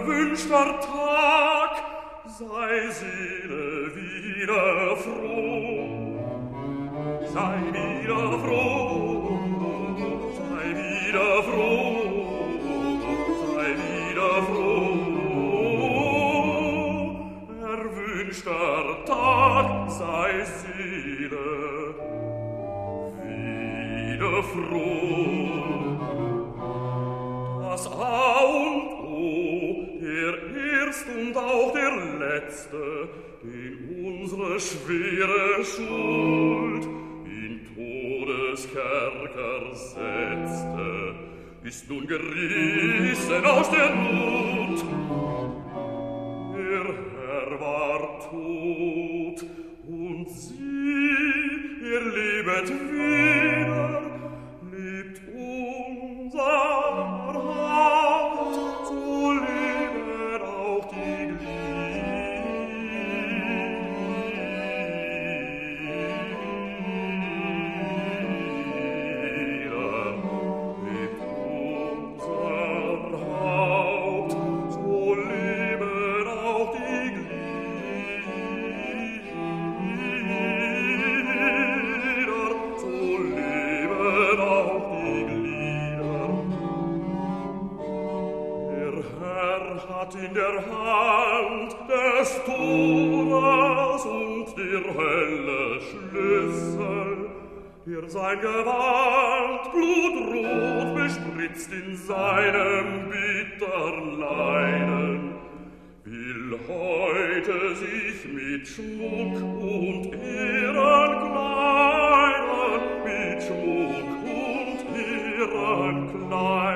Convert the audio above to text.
erwünschter Tag, sei Seele wieder froh, sei wieder froh, sei wieder froh, sei wieder froh, erwünschter Tag, sei Seele wieder froh. letzte in unsere schwere Schuld in Todeskerker setzte, ist nun gerissen aus der Not. Ihr Herr war tot und sie, ihr lebet wieder, Herr hat in der Hand des Tores und der Hölle Schlüssel, der sein Gewalt blutrot bespritzt in seinem bittern Leiden, will heute sich mit Schmuck und Ehren kleiden, mit Schmuck und Ehren kleiden.